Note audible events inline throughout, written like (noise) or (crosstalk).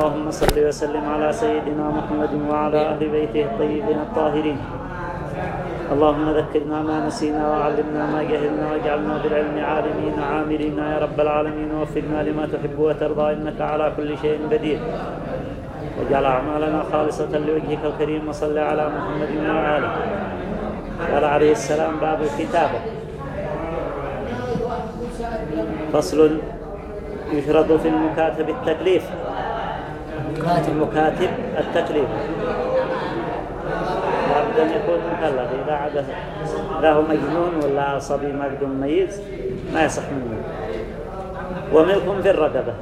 اللهم صل وسلم على سيدنا محمد وعلى أهل بيته الطيبين الطاهرين. اللهم ذكرنا ما نسينا وعلمنا ما جهلنا واجعلنا بالعلم عالمين عاملين يا رب العالمين. ووفقنا لما تحب وترضى إنك على كل شيء بدير واجعل أعمالنا خالصة لوجهك الكريم وصل على محمد وعلى قال عليه السلام باب الكتابة. فصل يشرط في المكاتب التكليف. المكاتب. التكليف لابد أن يكون مكلف. إذا عاد له مجنون ولا صبي مقدم ميز ما يصح منه. وملك في الرقبة.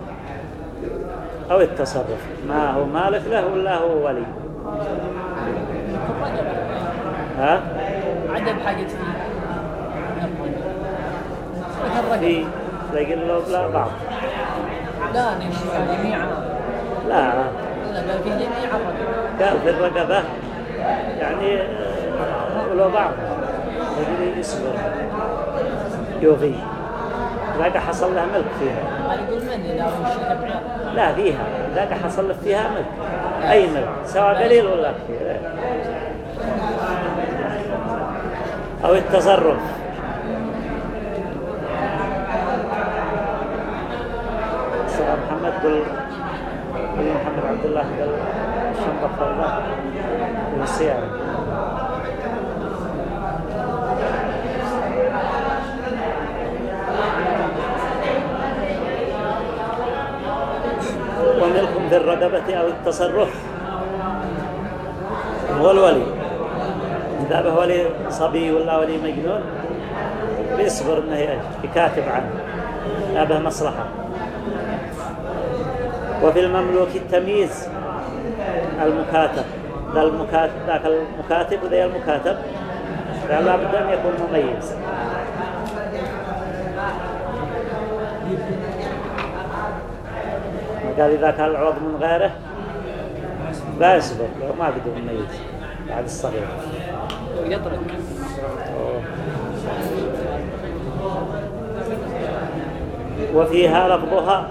أو التصرف. ما هو مالك له ولا هو ولي. ها؟ عدم حاجة فيه. في يقول له لا بعض. لا جميعا. لا. لا بل في الرقبة يعني آه، ولو بعض. يقول يصبر يوفي ذاك حصل له ملك فيها. لا فيها. ذاك حصل فيها ملك. أي ملك؟ سواء قليل ولا كثير أو التصرف سواء محمد قل عبد الله قال الشنطة فرضة والسيارة وملك في الرقبة أو التصرف. هو الولي. إذا به ولي صبي ولا ولي مجنون بيصبر إنه يكاتب عنه. لا به مصلحة. وفي المملوك التمييز المكاتب. ذا المكاتب ذاك المكاتب وذا المكاتب. لا بد أن يكون مميز. قال إذا كان العوض من غيره لا يصبر لو ما قدر مميز. بعد الصغير. يطرق وفيها لفظها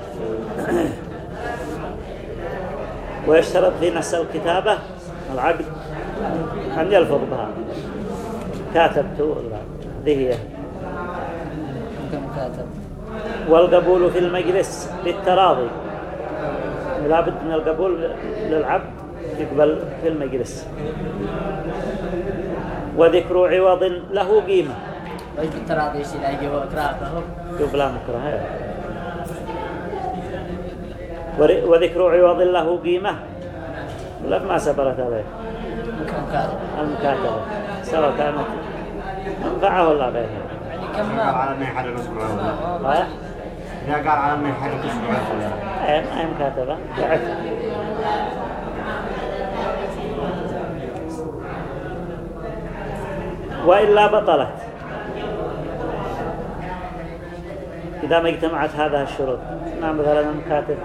ويشترط في نفس الكتابة العقد أن يلفظ بها. كاتبت ولا؟ هذه هي. والقبول في المجلس للتراضي. لا بد من القبول للعبد يقبل في المجلس. وذكر عوض له قيمة. ويجي التراضي يصير يجي هو كرافه يبلا مكره. وذكر عوض له قيمة. لا ما سبرت عليه كاتب المكاتبة. سواء كانت ولا غيرها يعني قال كم على ما يحرك أسبوع ها؟ إذا قال على ما يحرك أسبوع أي ما هي مكاتبة. وإلا بطلت. إذا ما اجتمعت هذه الشروط. ما مثلا المكاتب.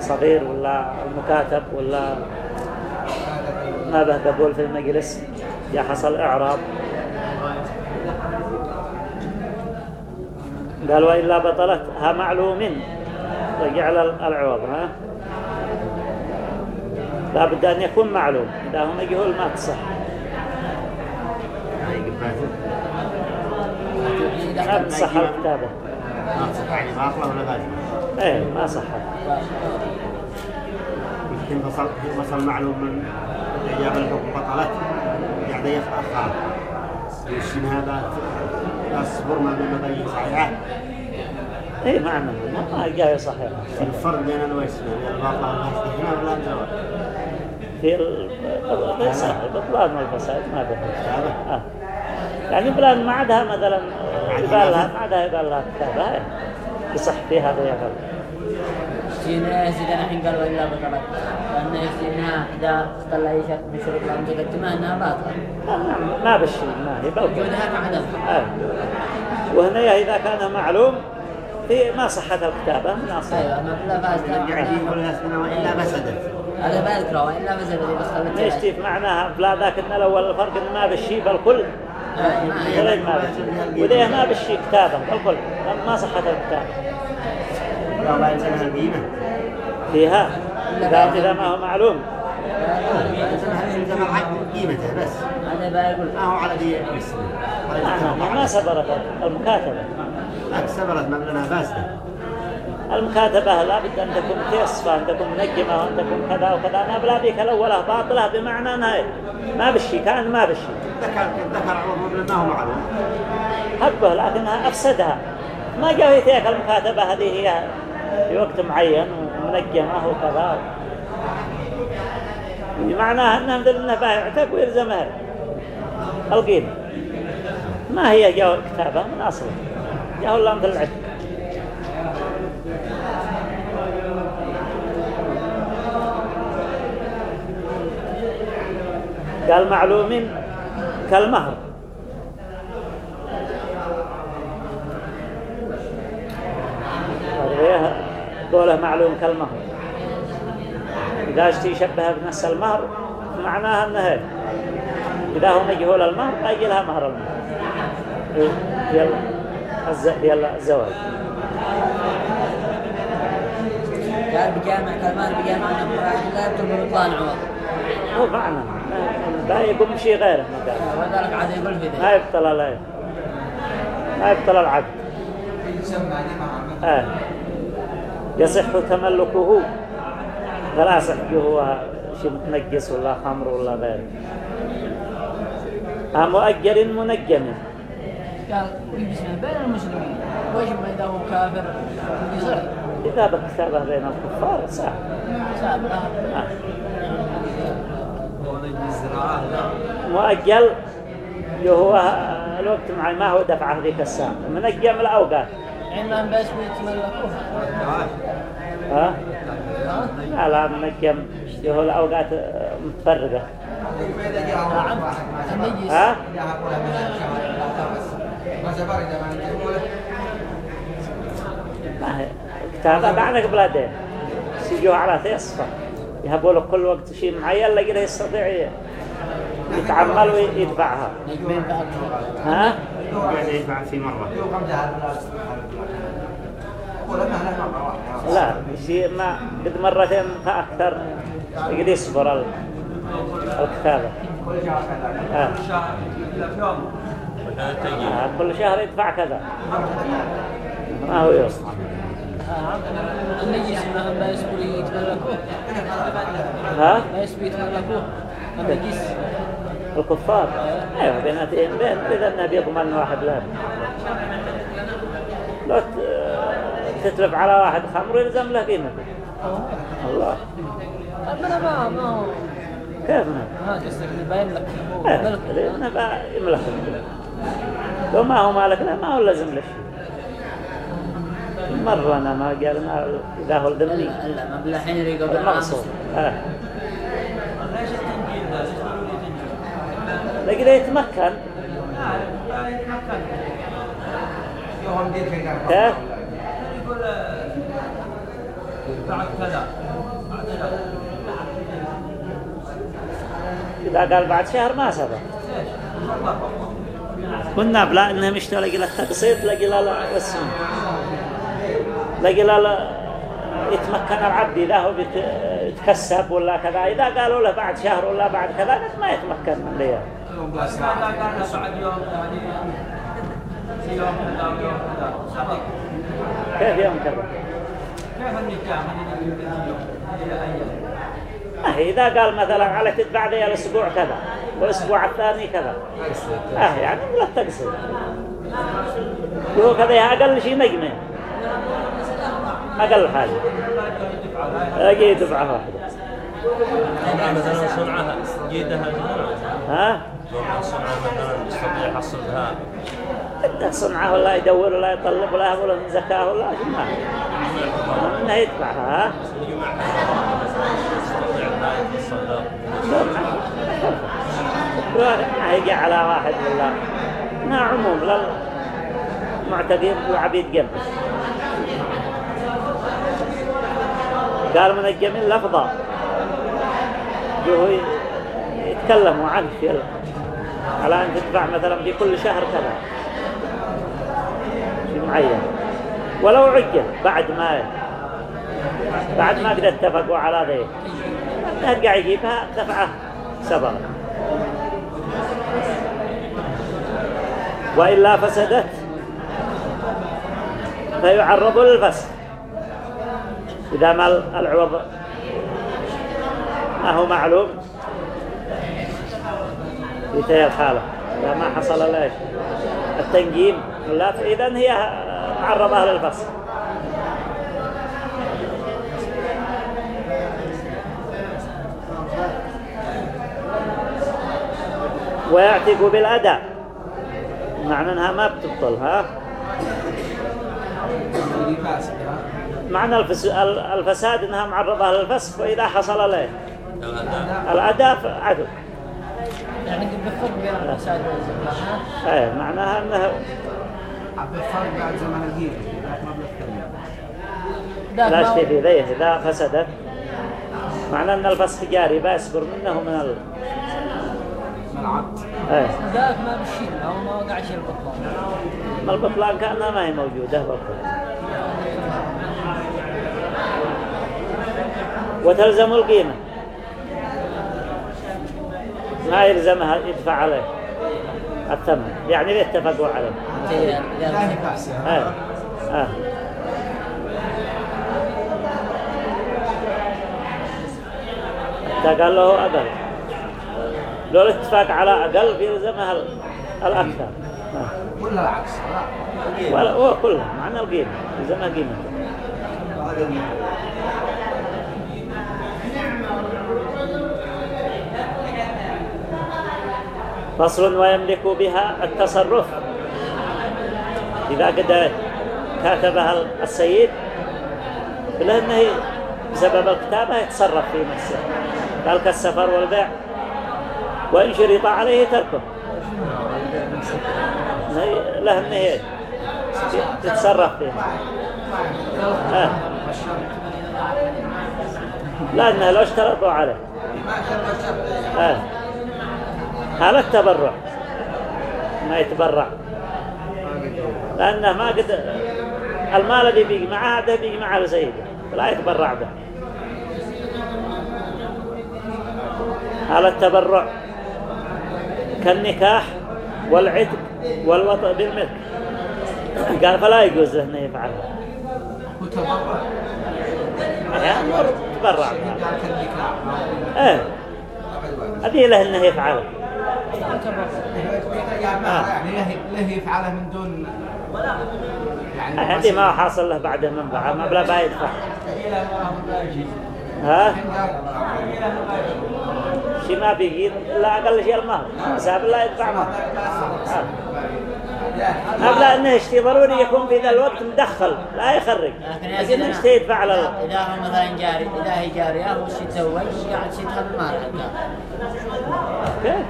صغير ولا المكاتب ولا ما به قبول في المجلس. يا حصل إعراب. قال وإلا بطلت ها معلوم رجع العوض ها. لا بد أن يكون معلوم. إذا هو مجهول ما تصح. ما تصح الكتابة. ما يعني باطلة ولا باطلة إيه ما صح. يمكن وصل وصل معلوم من إجابة الحكم بطلت. قاعد يتأخر. يشين هذا؟ أصبر ما من مبين صحيحة إيه ما ما جاي صحيح الفرق بين الويسنا الباطلة والفاسدة هنا ولا الجواب في ال- الفساد البطلان والفساد ما به هذا؟ آه. يعني بلان ما عادها مثلا لها ما عادها يبال لها كتابة. يصح في هذا يقل سينا يزيد الحين قالوا إلا بطلت لأن يزيدنا إذا شرط من شروط لم تقدمها أنها باطلة. ما- ما بالشيء ما هي بل وجودها كعدمها آه. وهنا إذا كان معلوم في ما صحت الكتابة من أصل أيوة ما بلا يعني الأسمنة وإلا فسدت. هذا بذكره وإلا فسد إذا خلت ليش كيف معناها بلا ذاك إن الأول الفرق إن ما بالشيء بالكل غير ما بالشيء كتابة بالكل ما صحت الكتابة القيمة فيها إذا إذا ما هو معلوم يلزم العقد قيمته بس هذا بقول ما هو على دي مسلم ما المكاتبة. لا سبرت مبلغها فاسدة المكاتبة لا بد أن تكون تيصفى أن تكون منجمة وأن تكون كذا وكذا. أنا بلا بيك الأولى باطلة بمعنى أنها ما بشي كان ما بشي. ذكر ذكر عمر ما هو حبه لكنها أفسدها. ما جاء يتيك المكاتبة هذه هي في وقت معين ومنجمة وكذا. بمعنى أنها مثل أنه بايعتك ويلزمها القيمة. ما هي جاء كتابة من أصله جاء الله مثل العتق قال معلوم كالمهر قوله معلوم كالمهر إذا اشتي شبه بنفس المهر معناها أنه هيك. إذا هو مجهول المهر أجلها مهر المهر. الز- في الزواج. قال بجامع كمان بجامع نقرأ لا يكتب بطلان عوض هو معنى. لا يقوم شيء غيره ما قال. وذلك عاد يقول في ما يبطل لا ما يبطل العقد. آه. يصح تملكه. فلا يصح هو شيء متنجس ولا خمر ولا غيره. آه مؤجل منجم. قال بين المسلمين. ما إذا هو كافر. يصح إذا بكتابة بين الكفار صح. سابقا آه. مؤجل هو الوقت مع ما هو دفعه ذيك الساعة. منجم الأوقات بس بيتملكوه ها؟ لا لا منجم هو الأوقات متفرقة. نعم النجس ها؟ ما هي. كتابة بعد قبل دين سيجوا على تصفى يهبوا له كل وقت شيء معين له يستطيع يتعمل ويدفعها ها؟ يدفع في مرة لا شيء ما قد مرتين فأكثر يقدر يصبر ال- الكتابة. آه. آه. كل شهر يدفع كذا. ما هو يوصل النجس ما يسبوا يتملكوه ها ما يسبوا يتملكوه النجس الكفار أيوه بيناتهم بين اذا النبي يضمن واحد لا. لو تتلف على واحد خمر يلزم له قيمته الله. أنا ما؟ ما كيف ما ما قصدك باين لك ملك يملك. لو ما هو مالك لا ما هو لازم له شيء مرة أنا ما قالنا إذا هو الذمي لا لا ما بالحين يريقوا بالعام المقصود آه. لكن إذا يتمكن. كيف إذا قال بعد شهر ما سبق. كنا بلا إنهم يشتغل لقي له تقسيط لقي وسم لقي يتمكن العبد إذا هو يتكسب ولا كذا. إذا قالوا له بعد شهر ولا بعد كذا ما يتمكن من ليه كيف يوم كذا؟ ما هي إذا قال مثلا على تدفع ذي الأسبوع كذا والأسبوع الثاني كذا. آه يعني لا تقصد. هو كذا أقل شيء نجمة أقل حاجة. أجي دفعة واحدة. مثلا صنعها جيدها. ها؟ صنعها مثلا يستطيع يحصل ولا يدور ولا يطلب ولا يهب ولا من زكاة ولا شيء ما منه يدفعها ما هيجي على واحد ولا. ما عموم لا معتقين العبيد قبل قال من الجميل لفظة جو يتكلموا عنه في ال- على أن تدفع مثلا في كل شهر كذا. شيء معين. ولو عجل بعد ما بعد ما قد اتفقوا على ذي. نرجع يجيبها دفعة سبق وإلا فسدت. فيعرض للفسد إذا ما العوض ما هو معلوم. في تلك الحالة إذا ما حصل له التنجيم لا إذا هي معرضة للفسد ويعتق بالأداء. معنى أنها ما بتبطل ها؟ معنى الفس... الفساد أنها معرضة للفسق وإذا حصل له الأداء. الأداء عدو يعني بالفرق بين الفساد والزمان إيه معناها أنها بالفرق بعد زمن الجيل ذاك ما بيفترق لا شيء في ذيه إذا فسدت معنى أن الفسق جاري بيصبر منه من ال... من العقد إيه. ذاك ما بشيل أو ما وقع شيء البطلان ما البطلان كأنها ما هي موجودة بطلان وتلزم القيمة. ما يلزمها يدفع عليه الثمن يعني عليه لا هي كاسة آه. آه. قال له أقل لو الاتفاق على أقل بيلزمها ال- الأكثر. ولا العكس لا ولا هو كله معنى القيمة يلزمها قيمة فصل ويملك بها التصرف. إذا قد كاتبها السيد لأنه بسبب الكتابة يتصرف في نفسه. قال كالسفر والبيع وإن شرط عليه تركه. له أنه فيه. آه. لأنه لو اشترطوا عليه. آه. هذا التبرع. ما يتبرع. لأنه ما قد المال الذي بيجي معه هذا بيجي معه لسيده فلا يتبرع به. هذا التبرع كالنكاح والعتق والوطء بالملك. قال فلا يجوز له انه يفعلها وتبرع يعني تبرع إيه. هذه له إنه يفعلها يعني له له يفعله من دون يعني ما حاصل له بعده منفعة ما بلا ما يدفع. ها؟ شيء ما بيجي إلا أقل شيء المهر. حساب لا يدفع مهر. ما بلا أنه يشتي ضروري يكون في ذا الوقت مدخل لا يخرج. لكن يشتي يدفع على ال- إذا هو مثلا جاري إذا هي جارية وش يتزوج قاعد يدخل المال حقها كيف؟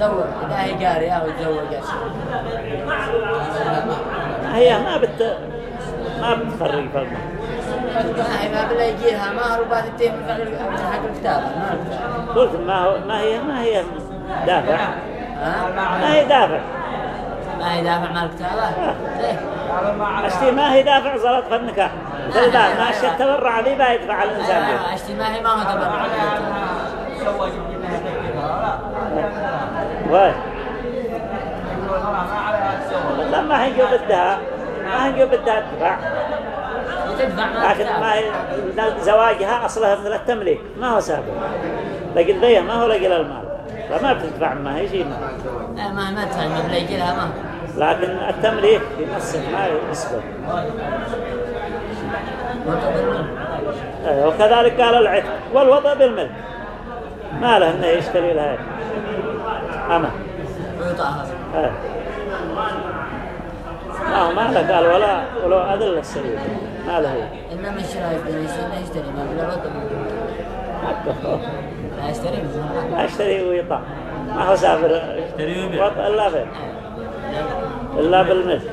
تزوج إذا هي جارية ويتزوج أشياء هي ما بت ما بتخرج المهر ما هي ما بلا يجيها مهر وبعد حق ما الكتابة. قلت ما هو ما هي ما هي دافع. ها؟ ما هي دافع. ما هي دافع مال الكتابة ليه؟ أشتي ما هي دافع زلط في النكاح فالبان ما أشتي التبرع ذي ما يدفع على الإنسان. به لا، أشتي ما هي ما هو تبرع. وين لا ما هي جو بدها. ما هي جو بدها تدفع. لكن ما هي زواجها أصلها من التمليك. ما هو سابق لكن ذي ما هو لقي المال. فما بتدفع ما هي شيء ما. ما ما تدفع ما بلا يجي لها مهر لكن التمليك في نفسه ما يسبق وكذلك قال العتق والوضع بالملك. ما له إنه يشتري لها. أما آه. ما هو ما له. قال ولا ولو أذل السبيل ما له. إنما الشراء يشتري يشتري ما بلا حقه. لا يشتري يشتري ويطاع ما هو سافر. يشتري ويبيع. إلا فين إلا بالمثل.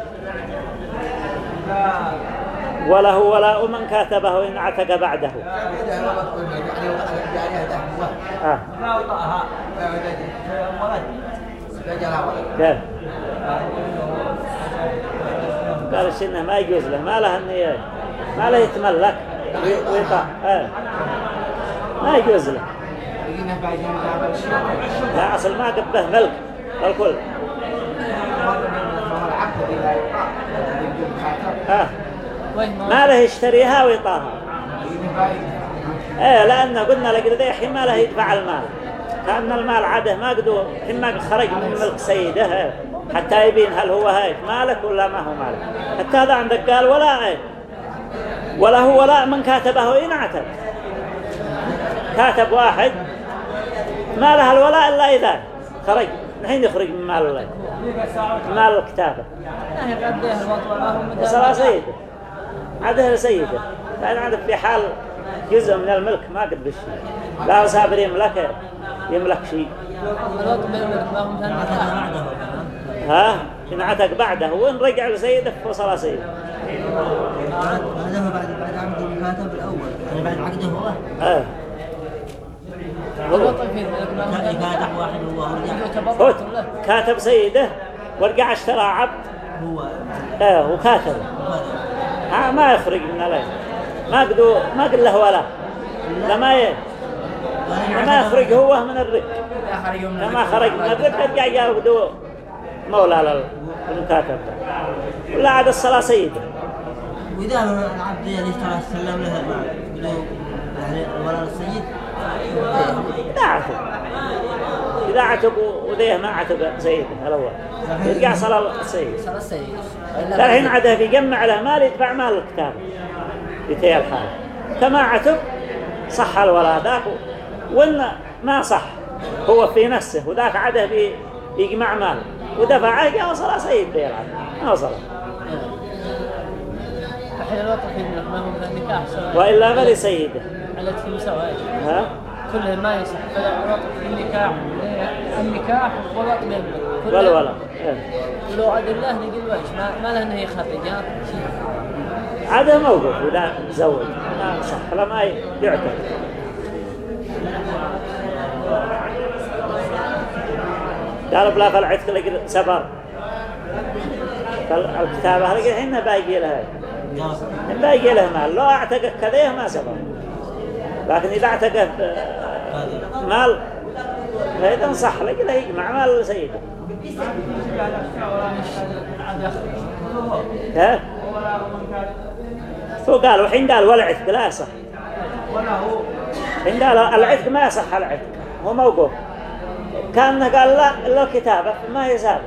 وله ولاء من كاتبه إن عتق بعده. آه. قال قال السنة ما يجوز له ما له ي- ما له يتملك ويطاع آه. ما يجوز له الشيء لا أصل ما قبه ملك الكل ما آه. ما ما له يشتريها ويطاها إيه لأنه قلنا لقد الحين ما له يدفع المال. كأن المال عاده ما قدو الحين ما قد خرج من ملك سيده. إيه. حتى يبين هل هو هيك مالك ولا ما هو مالك. حتى هذا عندك قال ولا إيه. ولا هو ولا من كاتبه إن اعتب كاتب واحد. ما له الولاء إلا إذا خرج. الحين يخرج من مال الله. مال الكتابة. لا يقضيه الوطن والله وصلا سيده عاده سيده لأن عندك في حال جزء من الملك ما قد بشي. لا هو سابر يملك يملك شيء ها؟ إن عتق بعده. وإن رجع لسيده؟ فصلا سيده. هذا هو بعد بعد عقد المكاتب الأول يعني بعد عقده هو؟ آه هو كاتب واحد هو سيده ورجع اشترى عبد. هو. آه وكاتب. ما يخرج من عليه. ما قدو ما قل له ولا. لما ي... لما يخرج هو من الرق لما خرج من الرق رجع ياخذوا مولى لل- للمكاتب ولا عاد الصلاة سيدة. وإذا العبد يعني اشترى سلم له ولا السيد لا عتب. إذا عتب وذيه ما عتب سيده الأول. يرجع صلاة السيد السيد الحين عاد بيجمع له مال يدفع مال الكتاب. يتهي الحال. كما عتب صح الولاء. ذاك وإن ما صح هو في نفسه وذاك عاده بي يجمع مال. ودفعه جاء وصل سيد في الملك ما سواء وإلا فلسيده على المساواة ها؟ كله ما يصح. فالوطن في النكاح النكاح والوطن بالملك كله- والولاء إيه. لو أدله نقول وجه ما, ما له انه يخرج عاده موقف إذا تزوج ما صح لما يعتب قال بلا فالعتق لقد سبر. الكتابة لقد الحين باقي لها باقي له مال. لو أعتقد كذا ما سبر. لكن إذا اعتقد مال فإذا صح لقد له يجمع مال سيده. ها؟ هو قال وحين قال والعتق لا يصح حين قال العتق ما يصح العتق هو موقوف كان قال لا إلا الكتابة ما سابق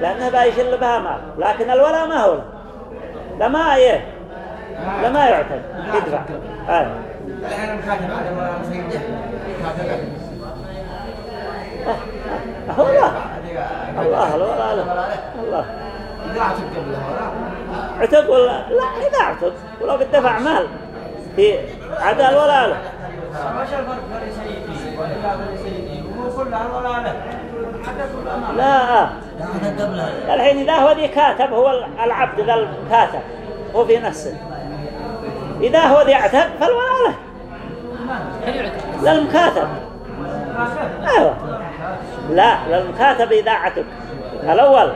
لأنه بايشل بها مال لكن الولا ما هو له لما يه لما يعتد يدفع آه. ولا هو الله الله الولا له الله إذا عتب قبله ولا عتق ولا لا إذا عتق ولو قد دفع مال. في عدل ولا له لا. الحين إذا هو ذي كاتب هو العبد ذا الكاتب. هو في نفسه. إذا هو ذي اعتق فالولا له. للمكاتب أيوة. لا للمكاتب إذا عتق الأول.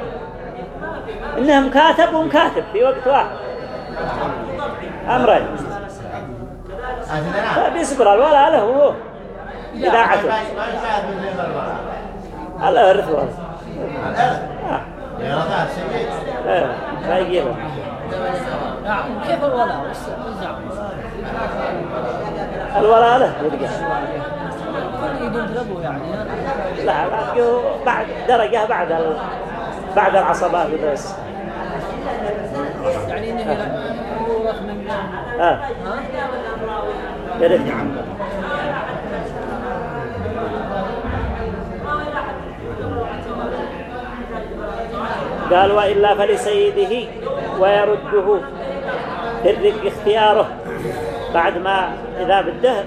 إنه مكاتب ومكاتب في وقت واحد. أمرين. فبيصبر الولا له هو. إذا عتق الله. يرث. إيه ما يجيبه. نعم كيف الولاء الولاء له تلبوا يعني؟ لا لا بعد درجة بعد ال... بعد العصبات بس يعني انه يورث من يرجع قال وإلا فلسيده ويرده الرق اختياره. بعد ما إذا بده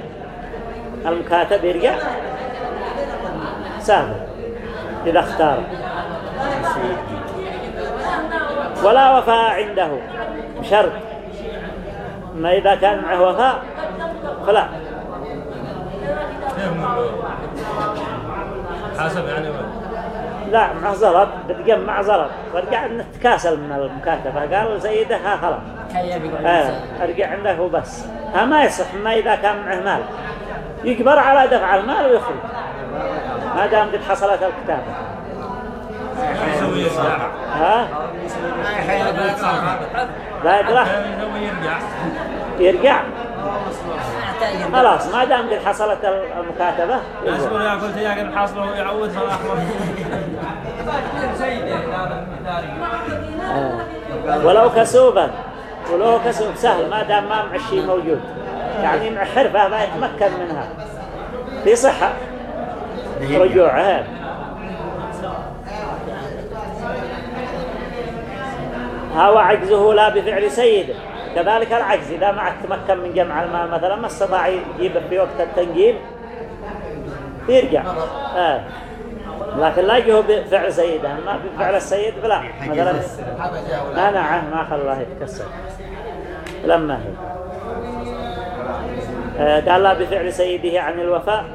المكاتب يرجع. سهل إذا اختار. ولا وفاء عنده. بشرط. ما إذا كان معه وفاء فلا. حسب يعني. لا مع زلط بتجمع زلط ورجع نتكاسل من المكاتبة قال سيدها خلاص. كي بيقول آه ارجع عنده وبس. ها ما يصح. ما إذا كان معه مال. يجبر على دفع المال ويخرج. ما دام قد حصلت الكتابة يسوي يرجع ها؟ لا يسوي يرجع. يرجع. خلاص. ما دام قد حصلت المكاتبة. يرجع. يسكن ياكل تياق الحاصل ويعود صلاح سيدي هذا المثالي آه. ولو كسوبا. ولو كسوب سهل ما دام ما مع شيء موجود. يعني مع حرفة ما يتمكن منها. في صحة. رجوعها. هو عجزه لا بفعل سيده كذلك العجز إذا ما تمكن من جمع المال مثلا ما استطاع يجيبه في وقت التنجيل يرجع. آه. لكن لا يجيه بفعل سيده ما بفعل السيد فلا مثلا ما نعم ما خلاه يتكسر. لما هي. آه، قال لا بفعل سيده عن الوفاء.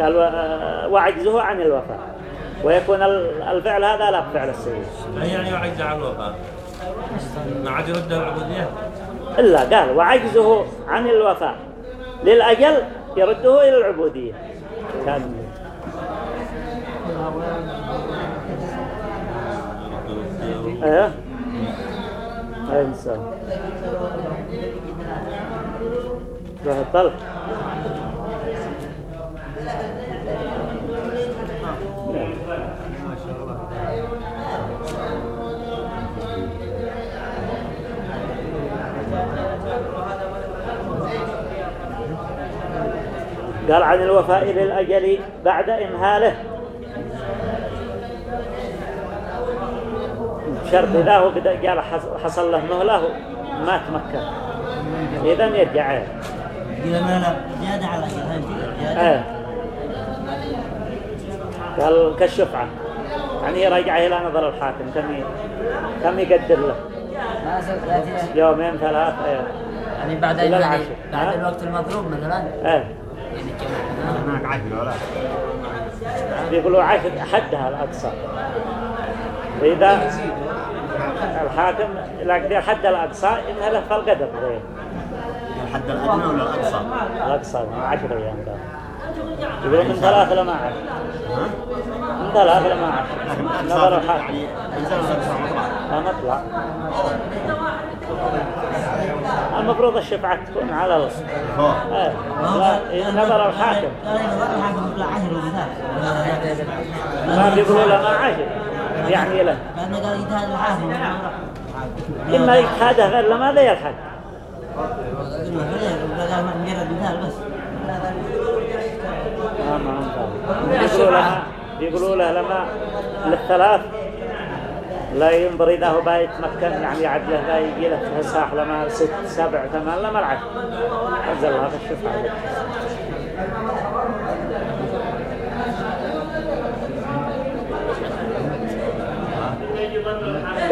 قال آه، وعجزه عن الوفاء. ويكون ال- الفعل هذا لا بفعل السيد. يعني يعجز عن الوفاء؟ ما عاد يرد العبودية إلا قال وعجزه عن الوفاء. للأجل يرده إلى العبودية. كان إيه؟ إنسان. روح الطلق قال عن الوفاء للأجل بعد إمهاله. شرط هو قد قال حص- حصل له مهلة ما تمكن. إذا يرجع. إيه. إذا ما لا زيادة على زيادة. قال كالشفعة. يعني يرجع إلى نظر الحاكم. كم كم يقدر له؟ يومين ثلاث إيه. يعني بعد. بعد ها؟ الوقت المضروب مثلا. إيه هناك عدل ولا بيقولوا حدها الأقصى. إذا الحاكم لا قدر حد الأقصى إنها له فالقدر غير. الحد الأدنى ولا الأقصى؟ الأقصى عشر أيام ده يقولوا من ثلاث لما عشر من ثلاث لما عشر لكن نظر الحاكم يعني مطلع. مطلع. المفروض الشفعة تكون على ال- فوق إيه لا، نظر الحاكم ما بيقولوا له ما عشر يعني له إما يجتهده غير لما لا يلحق بيقولوا له لما للثلاث لا ينظر إذا هو باي يتمكن يعني يعدله باي يجي له في الساح لما ست سبع ثمان لما العشر نزل الله في الشفعة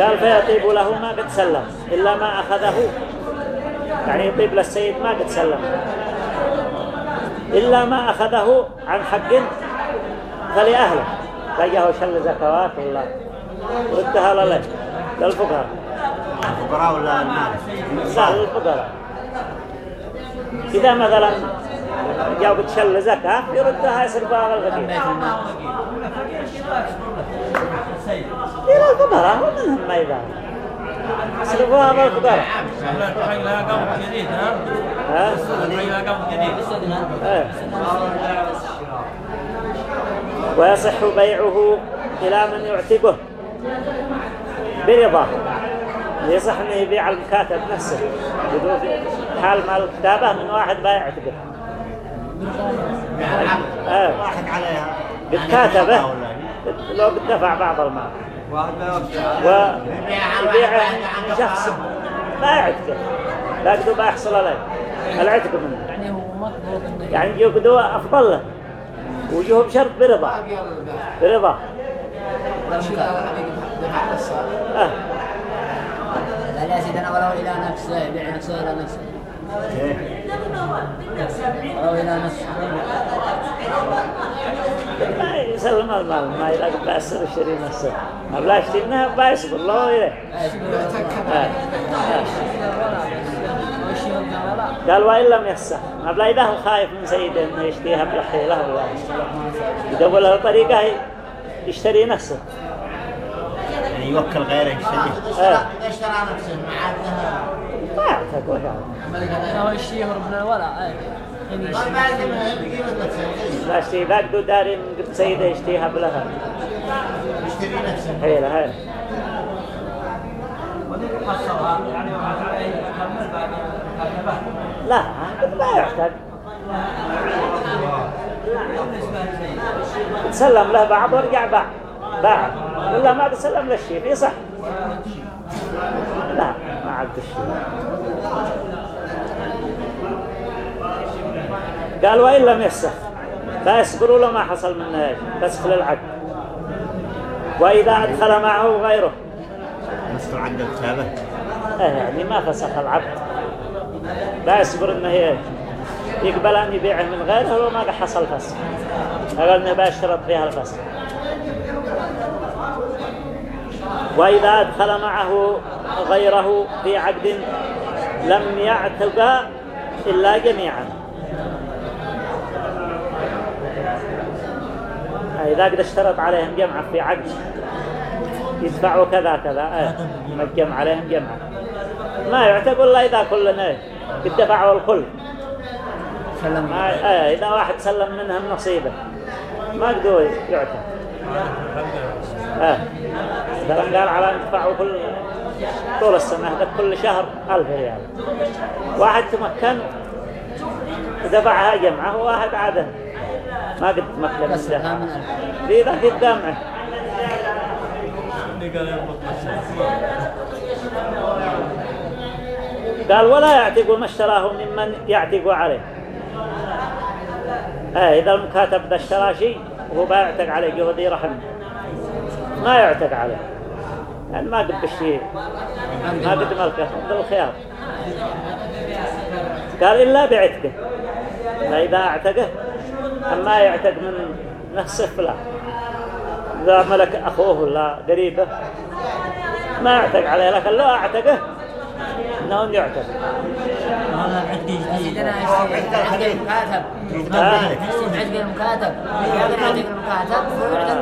قال فيطيب له ما قد سلم إلا ما أخذه. يعني يطيب للسيد ما قد سلم. إلا ما أخذه عن حق فلأهله. لقاه شل زكوات ولا ردها لله للفقراء. الفقراء ولا المال؟ لا للفقراء. إذا مثلا جاءوا بتشل زكاة يردها للفقير بيت المال إلى الفقراء ومنهم ما يبان يصرفوها ها؟ إيه. ويصح بيعه إلى من يعتقه. برضا يصح أنه يبيع المكاتب نفسه. بدون في حال ما الكتابة من واحد ما يعتقه آه. واحد عليها قد كاتبه لو قد دفع بعض المال. واحد ما يوفي ويبيعه من شخص ما يعتقه لا قدوا ما يحصل عليه. العتق منه. يعني هو مطلوب انه يعني يقدوا أفضل له. وجوه بشرط برضا. برضا. آه. ما يسلم المال ما يلاقي بأسر الشري نفسه ما بلا يشتري منها بيصبر الله إليه آه. قال وإن لم يسه ما بلا إذا هو خايف من سيده إنه يشتريها بالحيلة ولا يدور له طريقة يشتري نفسه. يعني يوكل غيره يشتري. آه. اشترى نفسه ما تقول هذا هو الشيء من الولا ما بعد بقيمة نفسه لا اشتري ذاك دو داري من قد سيدة يشتريها بلها. يشتري نفسه. يعني بعد كتبه لا لا يعتد (laughs) تسلم له بعض ورجع باع باع ولا ما تسلم الشيء في صح؟ لا ما عبد الشيء قال وإن لم يفسخ فيصبروا له ما حصل منه فسخ للعقد وإذا أدخل معه غيره. نسخ عقد الكتابة إيه يعني ما فسخ العقد لا يصبر إنه يقبل أن يبيعه من غيره لو ما حصل فسخ. قال انه باشترط فيها الفسخ. وإذا أدخل معه غيره في عقد لم يعتق إلا جميعا. إذا قد اشترط عليهم جمعة في عقد يدفعوا كذا كذا آه مجمع عليهم جمعة ما يعتق إلا إذا كلنا قد دفعوا الكل. سلم ما آه إذا واحد سلم منهم نصيبه. ما قدوا يعتق آه مثلا قال على أن تدفعوا كل طول السنة هذا كل شهر ألف ريال. واحد تمكن دفعها جمعة وواحد عادة. ما قد تمكن من دفعها من ألف. في الدمعة قال ولا يعتق ما اشتراه ممن يعتق عليه. آه إذا المكاتب ذا اشترى شيء وهو بيعتق عليه جهدي رحم ما يعتق عليه. يعني ما قد بالشيء ما قد ملكه. بالخيار. قال إلا بعتقه. فإذا أعتقه أما يعتق من نفسه فلا. إذا ملك أخوه ولا قريبه ما يعتق عليه. لكن لو أعتقه هذا عقد جديد. المكاتب. المكاتب. المكاتب.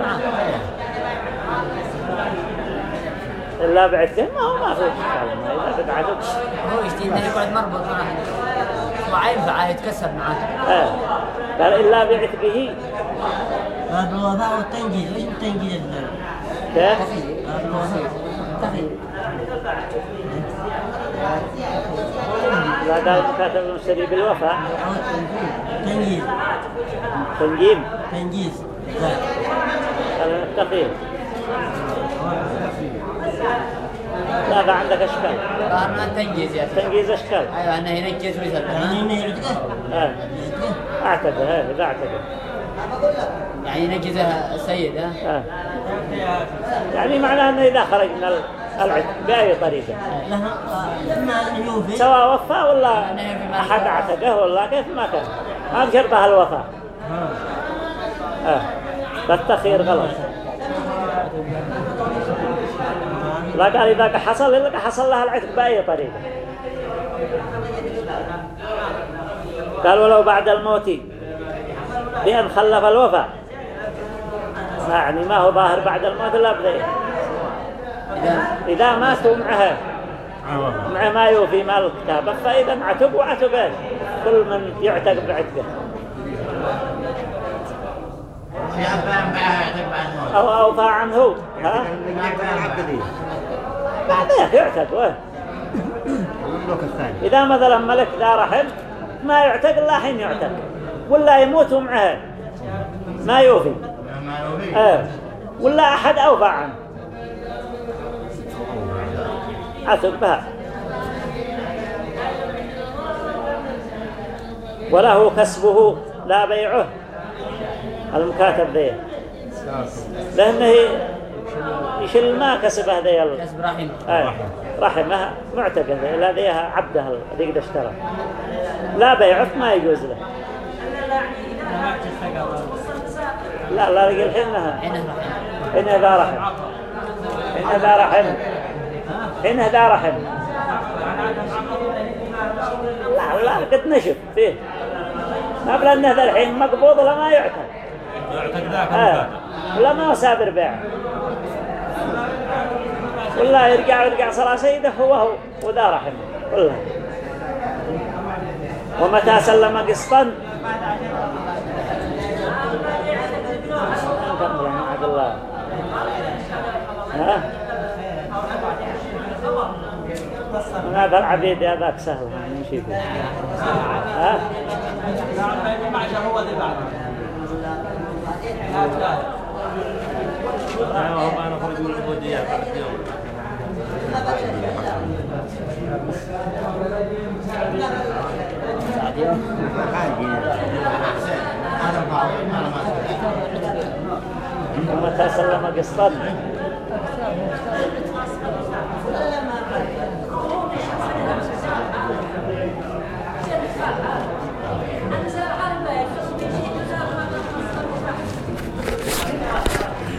معه إلا بعتقه ما هو ما في عتق هو يشتي انه يقعد مربوط معه وعينفعه يتكسب معه آه. قال إلا بعتقه هذا الوفاء والتنجيز وش التنجيز؟ كيف هذا الوفاء لا قال مكاتب المشتري بالوفاء. تنجيز. تنجيم. تنجيز. التقييم لا هذا عندك أشكال؟ أخي. تنجيز أشكال. أيوه انه ينجز ويسلم انه أعتقد آه. إذا أعتقد. يعني ينجزها السيد ها؟ آه. يعني معناه إنه إذا خرج من ال- العتق بأي طريقة. لها آه، سواء وفى ولا أحد أعتقه ولا كيف ما كان. ما بشرطها الوفاء آه. فالتخير غلط. لا قال إذا حصل إلا حصل لها العتق بأي طريقة. قال ولو بعد الموت بأن خلف الوفاء. يعني ما هو ظاهر بعد الموت بدأ اذا إذا ماتوا معها مع ما يوفي مال الكتابة فإذا عتق وعتق إيش كل من يعتق بعتقه. أو أوفى عنه. ها؟ بعدين يعتق وين؟ إذا مثلا ملك ذا رحم ما يعتق إلا حين يعتق ولا يموت معه. ما يوفي. ما يوفي. آه. ولا أحد أوفى عنه. عتق بها وله كسبه لا بيعه. المكاتب ذي. لأنه يشل ما كسبه ذي ال- كسب رحم. آه. رحمه معتقد. الذي عبده الذي قد اشترى. لا بيعه ما يجوز له. لا لا لا لقي الحنة حينه رحم. حنة ذا رحم. حنة ذا رحم. حنة ذا رحم. لا لا قد نشف فيه. ما بلا انه ذا الحين مقبوض ولا ما يعتق. يعتق ذاك آه. ولا ما هو سافر بيع. والله يرجع يرجع صلاة سيدة هو هو وذا رحمه والله. ومتى سلم عبد الله. ها؟ من هذا العبيد يا ذاك سهل نمشي فيه ها؟ ومتى سلم قسطا